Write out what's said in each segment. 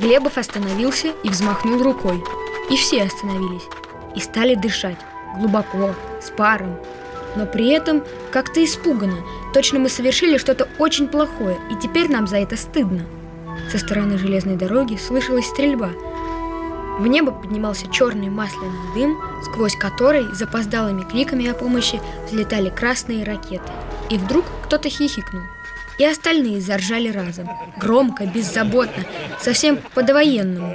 Глебов остановился и взмахнул рукой. И все остановились. И стали дышать. Глубоко, с паром. Но при этом как-то испуганно. Точно мы совершили что-то очень плохое, и теперь нам за это стыдно. Со стороны железной дороги слышалась стрельба. В небо поднимался черный масляный дым, сквозь который запоздалыми криками о помощи взлетали красные ракеты. И вдруг кто-то хихикнул. И остальные заржали разом. Громко, беззаботно, совсем по-довоенному.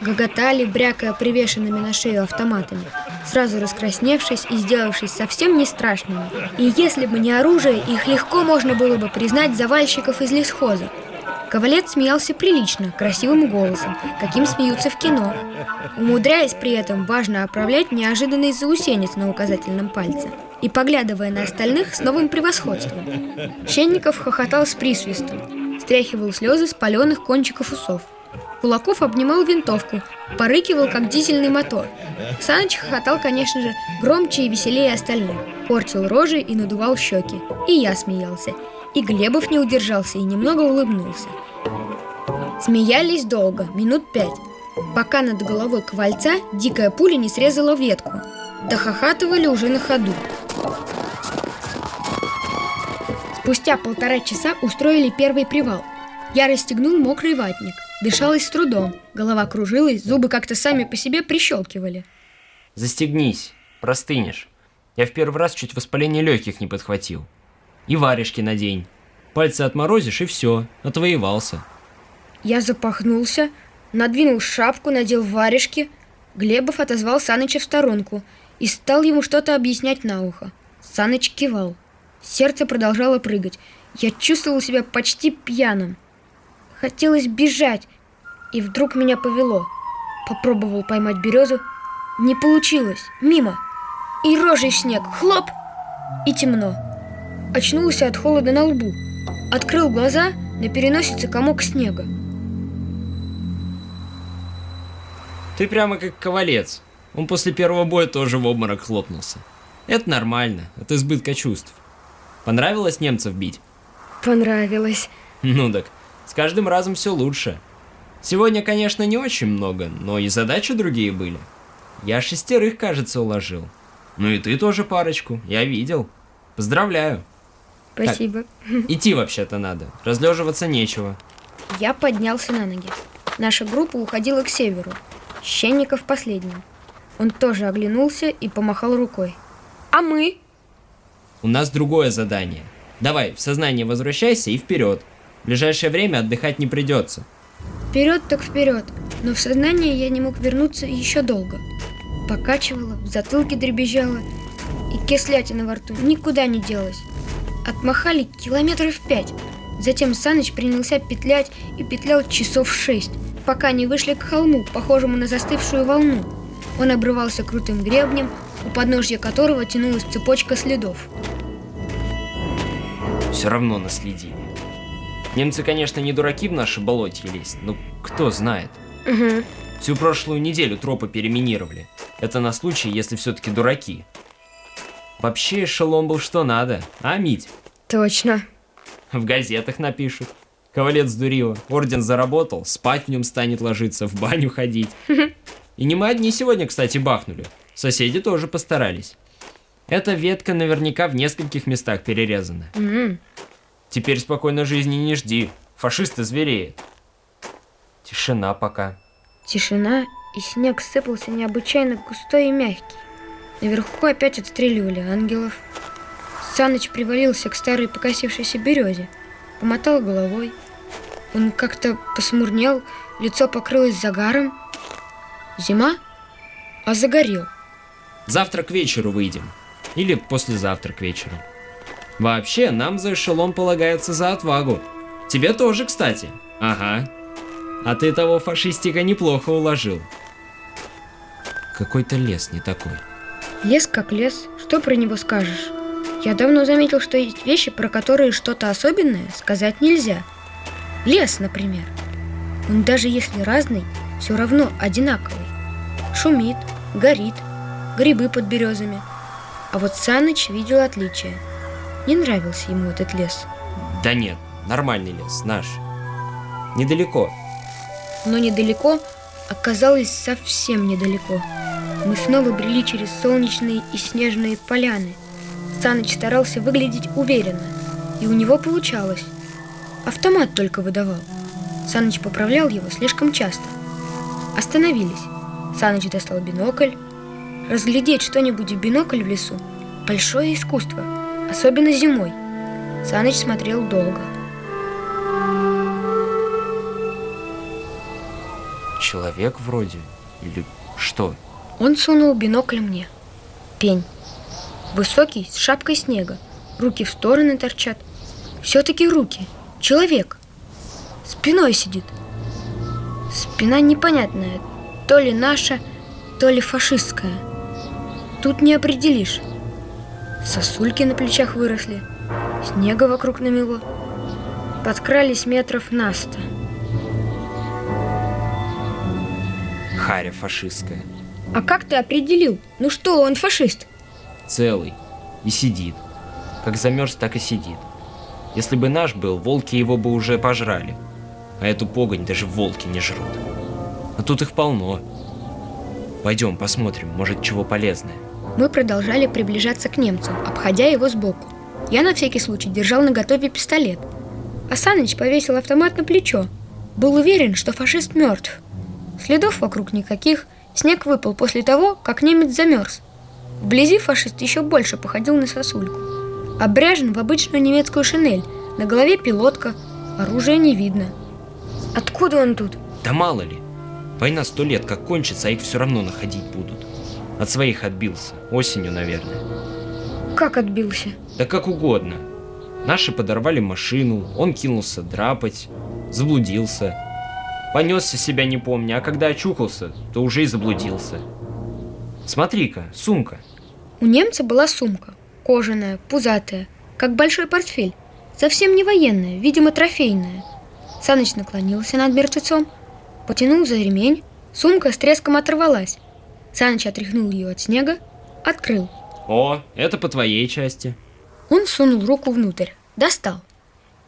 Гоготали, брякая привешенными на шею автоматами, сразу раскрасневшись и сделавшись совсем не страшными. И если бы не оружие, их легко можно было бы признать завальщиков из лесхоза. Ковалец смеялся прилично, красивым голосом, каким смеются в кино, умудряясь при этом важно оправлять неожиданный заусенец на указательном пальце и поглядывая на остальных с новым превосходством. Щенников хохотал с присвистом, стряхивал слезы с паленых кончиков усов. Кулаков обнимал винтовку, порыкивал, как дизельный мотор. Саныч хохотал, конечно же, громче и веселее остальных, портил рожи и надувал щеки. И я смеялся. И Глебов не удержался и немного улыбнулся. Смеялись долго, минут пять, пока над головой ковальца дикая пуля не срезала ветку. Дохохатывали уже на ходу. Спустя полтора часа устроили первый привал. Я расстегнул мокрый ватник. Дышалось с трудом. Голова кружилась, зубы как-то сами по себе прищелкивали. Застегнись, простынешь. Я в первый раз чуть воспаление легких не подхватил. И варежки надень. Пальцы отморозишь и все, отвоевался. Я запахнулся, надвинул шапку, надел варежки. Глебов отозвал Саныча в сторонку и стал ему что-то объяснять на ухо. Саныч кивал. Сердце продолжало прыгать. Я чувствовал себя почти пьяным. Хотелось бежать, и вдруг меня повело. Попробовал поймать березу. Не получилось. Мимо. И рожей снег. Хлоп! И темно. Очнулся от холода на лбу. Открыл глаза, на переносице комок снега. Ты прямо как ковалец. Он после первого боя тоже в обморок хлопнулся. Это нормально, от избытка чувств. Понравилось немцев бить? Понравилось. Ну так, с каждым разом все лучше. Сегодня, конечно, не очень много, но и задачи другие были. Я шестерых, кажется, уложил. Ну и ты тоже парочку, я видел. Поздравляю. Спасибо. Так, идти вообще-то надо, разлеживаться нечего. Я поднялся на ноги. Наша группа уходила к северу. Щенников последним. Он тоже оглянулся и помахал рукой. А мы? У нас другое задание. Давай, в сознание возвращайся и вперед. В ближайшее время отдыхать не придется. Вперед так вперед. Но в сознание я не мог вернуться еще долго. Покачивало, в затылке дребезжало, и кислятина во рту никуда не делась. Отмахали километров пять. Затем Саныч принялся петлять и петлял часов шесть, пока не вышли к холму, похожему на застывшую волну. Он обрывался крутым гребнем, у подножья которого тянулась цепочка следов. Все равно наследили. Немцы, конечно, не дураки в наши болотье лезть, но кто знает. Угу. Всю прошлую неделю тропы переминировали. Это на случай, если все-таки дураки. Вообще эшелон был что надо, а, Мить? Точно. В газетах напишут. Ковалец дурила, орден заработал, спать в нем станет ложиться, в баню ходить. И не мы одни сегодня, кстати, бахнули. Соседи тоже постарались. Эта ветка наверняка в нескольких местах перерезана. М. Теперь спокойной жизни не жди. Фашисты звереют. Тишина пока. Тишина, и снег сыпался необычайно густой и мягкий. Наверху опять отстреливали ангелов. Саныч привалился к старой покосившейся березе, помотал головой. Он как-то посмурнел, лицо покрылось загаром. Зима? А загорел. Завтра к вечеру выйдем. Или послезавтра к вечеру. Вообще, нам за эшелон полагается за отвагу. Тебе тоже, кстати. Ага. А ты того фашистика неплохо уложил. Какой-то лес не такой. Лес как лес, что про него скажешь? Я давно заметил, что есть вещи, про которые что-то особенное сказать нельзя. Лес, например. Он даже если разный, все равно одинаковый. Шумит, горит, грибы под березами. А вот Саныч видел отличия. Не нравился ему этот лес. Да нет, нормальный лес, наш. Недалеко. Но недалеко оказалось совсем недалеко. Мы снова брели через солнечные и снежные поляны. Саныч старался выглядеть уверенно, и у него получалось. Автомат только выдавал. Саныч поправлял его слишком часто. Остановились. Саныч достал бинокль. Разглядеть что-нибудь в бинокль в лесу – большое искусство, особенно зимой. Саныч смотрел долго. Человек вроде? Или что? Он сунул бинокль мне. Пень. Высокий, с шапкой снега. Руки в стороны торчат. Все-таки руки. Человек. Спиной сидит. Спина непонятная. То ли наша, то ли фашистская. Тут не определишь. Сосульки на плечах выросли. Снега вокруг намело. Подкрались метров на сто. Харя фашистская. А как ты определил? Ну что, он фашист? Целый. И сидит. Как замерз, так и сидит. Если бы наш был, волки его бы уже пожрали. А эту погонь даже волки не жрут. А тут их полно. Пойдем посмотрим, может, чего полезное. Мы продолжали приближаться к немцу, обходя его сбоку. Я на всякий случай держал на готове пистолет. А Саныч повесил автомат на плечо. Был уверен, что фашист мертв. Следов вокруг никаких. Снег выпал после того, как немец замерз. Вблизи фашист еще больше походил на сосульку. Обряжен в обычную немецкую шинель. На голове пилотка. Оружия не видно. Откуда он тут? Да мало ли. Война сто лет как кончится, а их все равно находить будут. От своих отбился. Осенью, наверное. Как отбился? Да как угодно. Наши подорвали машину, он кинулся драпать, заблудился. Понесся себя не помня, а когда очухался, то уже и заблудился. Смотри-ка, сумка. У немца была сумка. Кожаная, пузатая, как большой портфель. Совсем не военная, видимо, трофейная. Саныч наклонился над мертвецом, потянул за ремень, сумка с треском оторвалась. Саныч отряхнул ее от снега, открыл. О, это по твоей части. Он сунул руку внутрь, достал.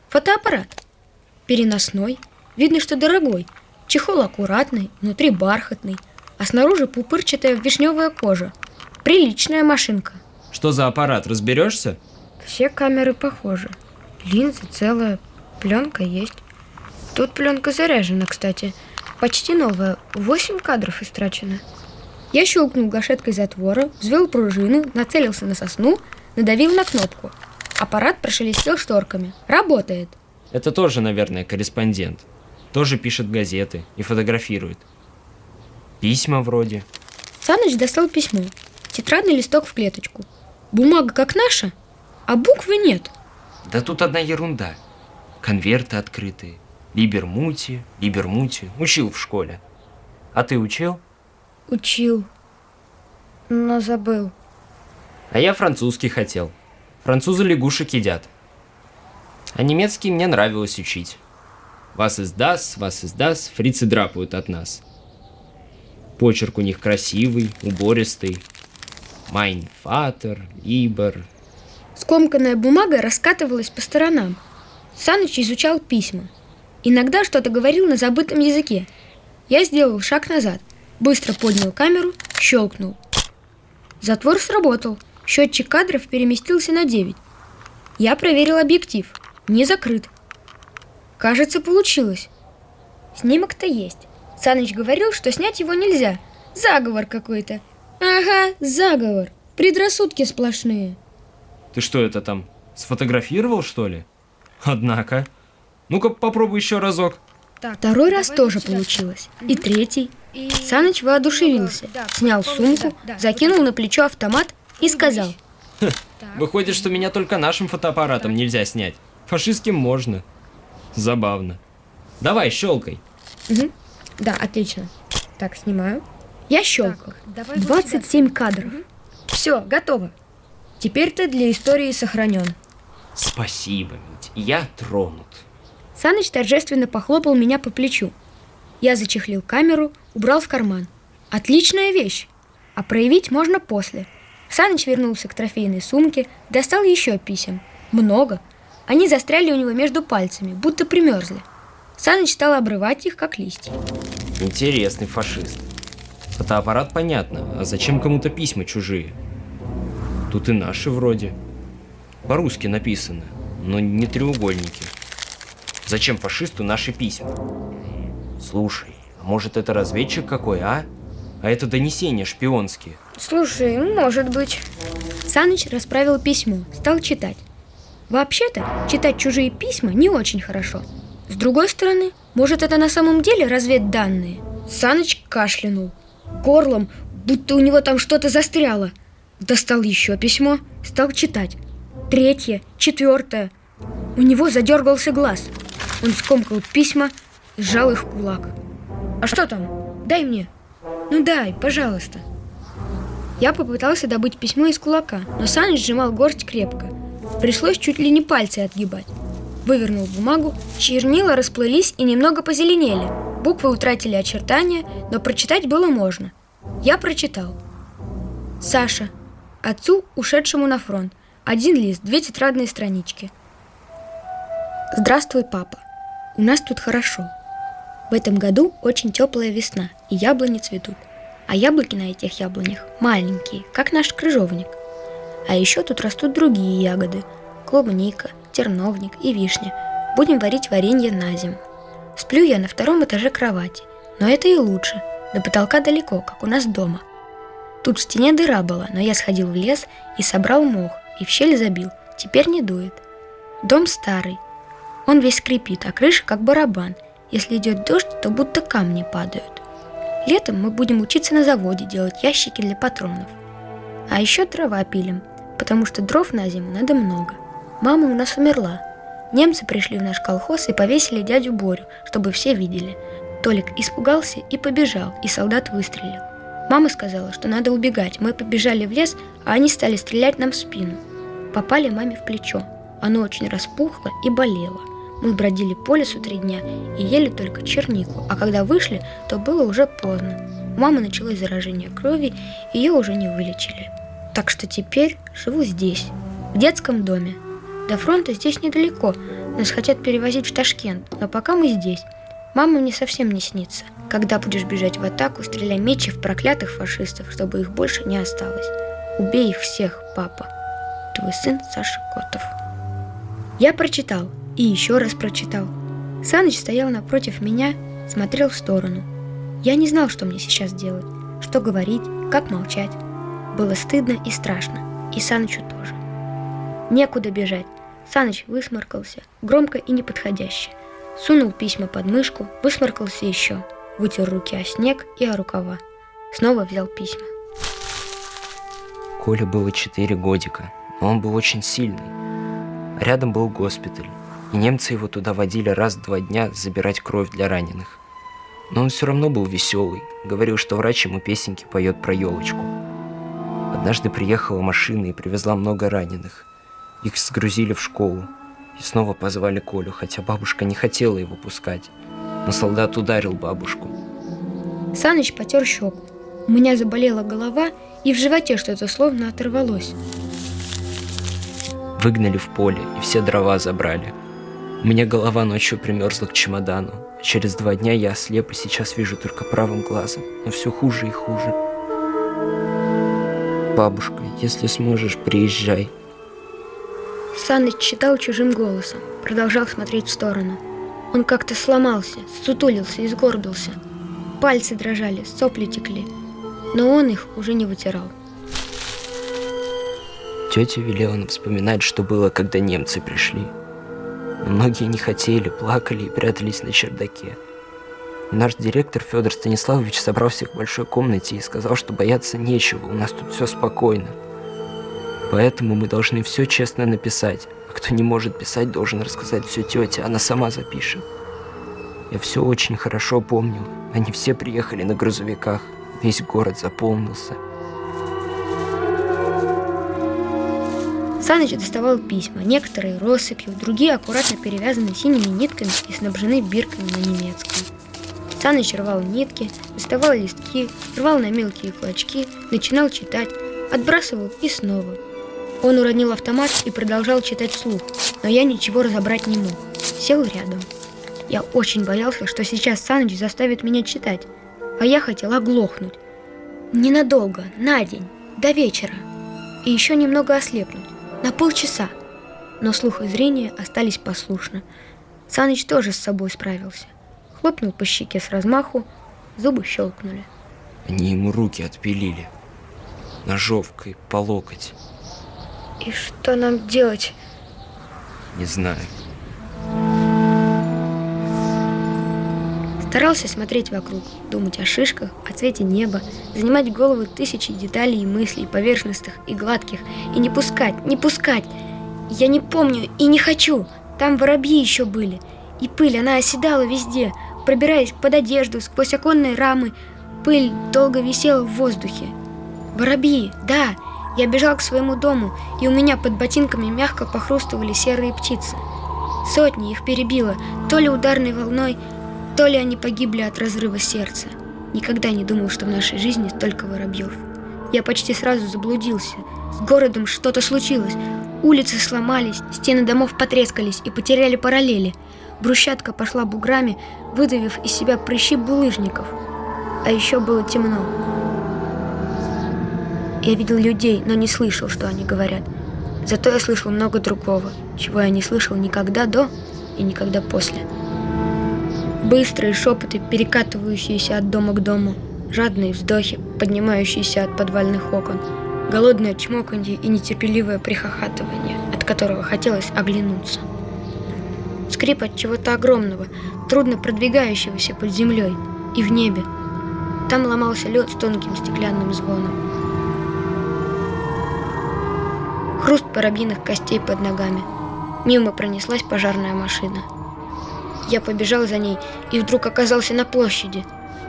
Фотоаппарат. Переносной, видно, что дорогой. Чехол аккуратный, внутри бархатный, а снаружи пупырчатая вишневая кожа. Приличная машинка. Что за аппарат, разберешься? Все камеры похожи. Линза целая, пленка есть. Тут пленка заряжена, кстати. Почти новая, восемь кадров истрачено. Я щелкнул гашеткой затвора, взвел пружину, нацелился на сосну, надавил на кнопку. Аппарат прошелестел шторками. Работает. Это тоже, наверное, корреспондент. Тоже пишет газеты и фотографирует. Письма вроде. Саныч достал письмо. Тетрадный листок в клеточку. Бумага как наша, а буквы нет. Да тут одна ерунда. Конверты открытые. Либермути, Либермути. Учил в школе. А ты учил? Учил, но забыл. А я французский хотел. Французы лягушек едят. А немецкий мне нравилось учить. Вас издаст, вас издаст, фрицы драпают от нас. Почерк у них красивый, убористый. Майн фатер, Либер. Скомканная бумага раскатывалась по сторонам. Саныч изучал письма. Иногда что-то говорил на забытом языке. Я сделал шаг назад, быстро поднял камеру, щелкнул. Затвор сработал. Счетчик кадров переместился на 9. Я проверил объектив. Не закрыт. Кажется, получилось. Снимок-то есть. Саныч говорил, что снять его нельзя. Заговор какой-то. Ага, заговор. Предрассудки сплошные. Ты что это там, сфотографировал, что ли? Однако. Ну-ка, попробуй еще разок. Так, Второй раз тоже получилось. И третий. Саныч воодушевился, снял сумку, закинул на плечо автомат и сказал. Выходит, что меня только нашим фотоаппаратом нельзя снять. Фашистским можно. Забавно. Давай, щелкай. Угу. Да, отлично. Так, снимаю. Я щелкал. 27 кадров. Все, готово. Теперь ты для истории сохранен. Спасибо, Мить. Я тронут. Саныч торжественно похлопал меня по плечу. Я зачехлил камеру, убрал в карман. Отличная вещь. А проявить можно после. Саныч вернулся к трофейной сумке, достал еще писем. Много. Они застряли у него между пальцами, будто примерзли. Саныч стал обрывать их, как листья. Интересный фашист. Фотоаппарат понятно, а зачем кому-то письма чужие? Тут и наши вроде. По-русски написано, но не треугольники. Зачем фашисту наши письма? Слушай, может это разведчик какой, а? А это донесения шпионские. Слушай, может быть. Саныч расправил письмо, стал читать. Вообще-то, читать чужие письма не очень хорошо. С другой стороны, может это на самом деле разведданные? Саныч кашлянул. Горлом, будто у него там что-то застряло. Достал еще письмо, стал читать. Третье, четвертое. У него задергался глаз. Он скомкал письма, сжал их кулак. «А что там? Дай мне!» «Ну дай, пожалуйста!» Я попытался добыть письмо из кулака, но Саныч сжимал горсть крепко. Пришлось чуть ли не пальцы отгибать. Вывернул бумагу, чернила расплылись и немного позеленели. Буквы утратили очертания, но прочитать было можно. Я прочитал. Саша. Отцу, ушедшему на фронт. Один лист, две тетрадные странички. Здравствуй, папа. У нас тут хорошо. В этом году очень теплая весна, и яблони цветут. А яблоки на этих яблонях маленькие, как наш крыжовник. А еще тут растут другие ягоды – клубника, терновник и вишня. Будем варить варенье на зиму. Сплю я на втором этаже кровати, но это и лучше. До потолка далеко, как у нас дома. Тут в стене дыра была, но я сходил в лес и собрал мох, и в щель забил. Теперь не дует. Дом старый. Он весь скрипит, а крыша как барабан – если идет дождь, то будто камни падают. Летом мы будем учиться на заводе делать ящики для патронов. А еще дрова пилим, потому что дров на зиму надо много. Мама у нас умерла. Немцы пришли в наш колхоз и повесили дядю Борю, чтобы все видели. Толик испугался и побежал, и солдат выстрелил. Мама сказала, что надо убегать. Мы побежали в лес, а они стали стрелять нам в спину. Попали маме в плечо. Оно очень распухло и болело. Мы бродили по лесу три дня и ели только чернику, а когда вышли, то было уже поздно. У мамы началось заражение крови, ее уже не вылечили. Так что теперь живу здесь, в детском доме. До фронта здесь недалеко, нас хотят перевозить в Ташкент, но пока мы здесь. Мама мне совсем не снится. Когда будешь бежать в атаку, стреляй мечи в проклятых фашистов, чтобы их больше не осталось. Убей их всех, папа. Твой сын Саша Котов. Я прочитал – и еще раз прочитал. Саныч стоял напротив меня, смотрел в сторону. Я не знал, что мне сейчас делать, что говорить, как молчать. Было стыдно и страшно, и Санычу тоже. Некуда бежать. Саныч высморкался, громко и неподходяще. Сунул письма под мышку, высморкался еще, вытер руки о снег и о рукава. Снова взял письма. Коле было четыре годика, но он был очень сильный. Рядом был госпиталь, и немцы его туда водили раз в два дня забирать кровь для раненых. Но он все равно был веселый, говорил, что врач ему песенки поет про елочку. Однажды приехала машина и привезла много раненых. Их сгрузили в школу и снова позвали Колю, хотя бабушка не хотела его пускать. Но солдат ударил бабушку. Саныч потер щеку. У меня заболела голова, и в животе что-то словно оторвалось. Выгнали в поле, и все дрова забрали – меня голова ночью примерзла к чемодану. Через два дня я ослеп и сейчас вижу только правым глазом. Но все хуже и хуже. Бабушка, если сможешь, приезжай. Саныч читал чужим голосом, продолжал смотреть в сторону. Он как-то сломался, сутулился и сгорбился. Пальцы дрожали, сопли текли. Но он их уже не вытирал. Тетя велела нам вспоминать, что было, когда немцы пришли. Многие не хотели, плакали и прятались на чердаке. Наш директор Федор Станиславович собрал всех в большой комнате и сказал, что бояться нечего, у нас тут все спокойно. Поэтому мы должны все честно написать, а кто не может писать, должен рассказать все тете, она сама запишет. Я все очень хорошо помню. Они все приехали на грузовиках, весь город заполнился. Саныч доставал письма, некоторые россыпью, другие аккуратно перевязаны синими нитками и снабжены бирками на немецком. Саныч рвал нитки, доставал листки, рвал на мелкие клочки, начинал читать, отбрасывал и снова. Он уронил автомат и продолжал читать вслух, но я ничего разобрать не мог. Сел рядом. Я очень боялся, что сейчас Саныч заставит меня читать, а я хотел оглохнуть. Ненадолго, на день, до вечера. И еще немного ослепнуть, на полчаса. Но слух и зрение остались послушны. Саныч тоже с собой справился. Хлопнул по щеке с размаху, зубы щелкнули. Они ему руки отпилили. Ножовкой по локоть. И что нам делать? Не знаю. Старался смотреть вокруг, думать о шишках, о цвете неба, занимать голову тысячи деталей и мыслей, поверхностных и гладких, и не пускать, не пускать. Я не помню и не хочу. Там воробьи еще были. И пыль, она оседала везде, пробираясь под одежду, сквозь оконные рамы. Пыль долго висела в воздухе. Воробьи, да, я бежал к своему дому, и у меня под ботинками мягко похрустывали серые птицы. Сотни их перебило, то ли ударной волной, то ли они погибли от разрыва сердца. Никогда не думал, что в нашей жизни столько воробьев. Я почти сразу заблудился. С городом что-то случилось. Улицы сломались, стены домов потрескались и потеряли параллели. Брусчатка пошла буграми, выдавив из себя прыщи булыжников. А еще было темно. Я видел людей, но не слышал, что они говорят. Зато я слышал много другого, чего я не слышал никогда до и никогда после. Быстрые шепоты, перекатывающиеся от дома к дому, жадные вздохи, поднимающиеся от подвальных окон, голодное чмоканье и нетерпеливое прихохатывание, от которого хотелось оглянуться. Скрип от чего-то огромного, трудно продвигающегося под землей и в небе. Там ломался лед с тонким стеклянным звоном. Хруст воробьиных костей под ногами. Мимо пронеслась пожарная машина – я побежал за ней и вдруг оказался на площади,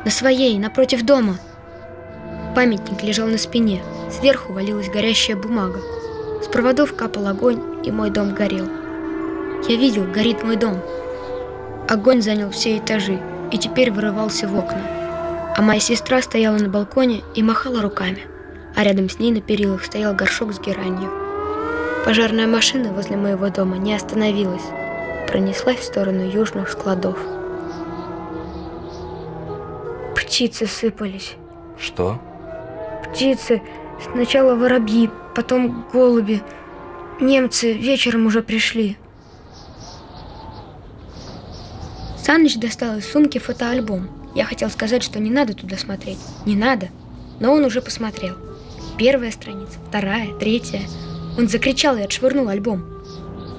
на своей, напротив дома. Памятник лежал на спине, сверху валилась горящая бумага. С проводов капал огонь, и мой дом горел. Я видел, горит мой дом. Огонь занял все этажи и теперь вырывался в окна. А моя сестра стояла на балконе и махала руками, а рядом с ней на перилах стоял горшок с геранью. Пожарная машина возле моего дома не остановилась пронеслась в сторону южных складов. Птицы сыпались. Что? Птицы. Сначала воробьи, потом голуби. Немцы вечером уже пришли. Саныч достал из сумки фотоальбом. Я хотел сказать, что не надо туда смотреть. Не надо. Но он уже посмотрел. Первая страница, вторая, третья. Он закричал и отшвырнул альбом.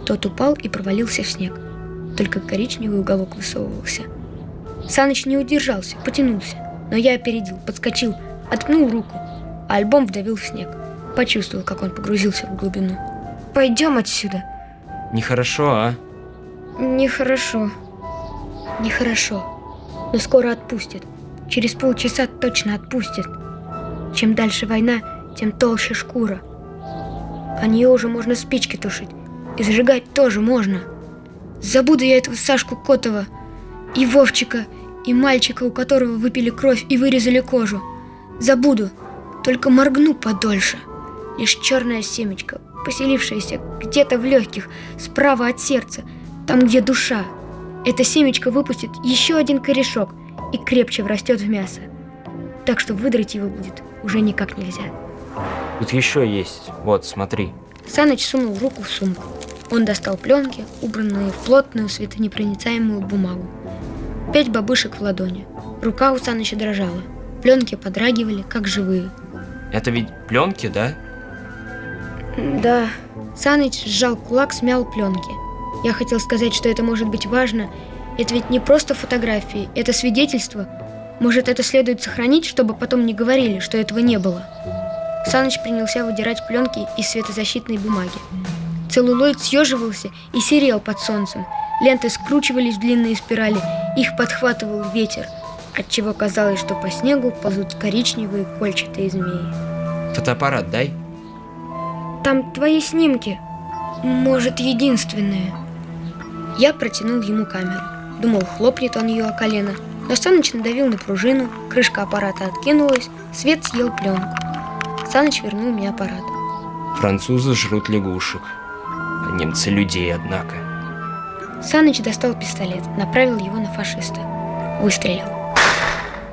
Тот упал и провалился в снег. Только коричневый уголок высовывался. Саныч не удержался, потянулся. Но я опередил, подскочил, откнул руку, а альбом вдавил в снег. Почувствовал, как он погрузился в глубину. «Пойдем отсюда!» Нехорошо, а? Нехорошо. Нехорошо. Но скоро отпустит. Через полчаса точно отпустит. Чем дальше война, тем толще шкура. А нее уже можно спички тушить. И зажигать тоже можно. Забуду я этого Сашку Котова и Вовчика, и мальчика, у которого выпили кровь и вырезали кожу. Забуду, только моргну подольше. Лишь черная семечко, поселившаяся где-то в легких, справа от сердца, там, где душа. Эта семечко выпустит еще один корешок и крепче врастет в мясо. Так что выдрать его будет уже никак нельзя. Тут еще есть. Вот, смотри. Саныч сунул руку в сумку. Он достал пленки, убранные в плотную светонепроницаемую бумагу. Пять бабышек в ладони. Рука у Саныча дрожала. Пленки подрагивали, как живые. Это ведь пленки, да? Да. Саныч сжал кулак, смял пленки. Я хотел сказать, что это может быть важно. Это ведь не просто фотографии, это свидетельство. Может, это следует сохранить, чтобы потом не говорили, что этого не было. Саныч принялся выдирать пленки из светозащитной бумаги. Целлулоид съеживался и серел под солнцем. Ленты скручивались в длинные спирали, их подхватывал ветер, отчего казалось, что по снегу ползут коричневые кольчатые змеи. Фотоаппарат дай. Там твои снимки. Может, единственные. Я протянул ему камеру. Думал, хлопнет он ее о колено. Но Саныч надавил на пружину, крышка аппарата откинулась, свет съел пленку. Саныч вернул мне аппарат. Французы жрут лягушек. Немцы людей, однако. Саныч достал пистолет, направил его на фашиста. Выстрелил.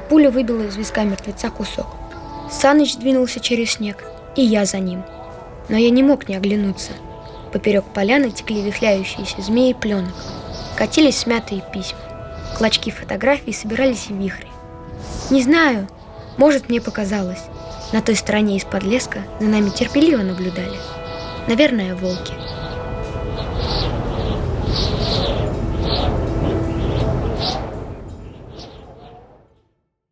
Пуля выбила из виска мертвеца кусок. Саныч двинулся через снег, и я за ним. Но я не мог не оглянуться. Поперек поляны текли вихляющиеся змеи пленок. Катились смятые письма. Клочки фотографий собирались в вихре. Не знаю, может, мне показалось. На той стороне из-под леска за нами терпеливо наблюдали. Наверное, волки.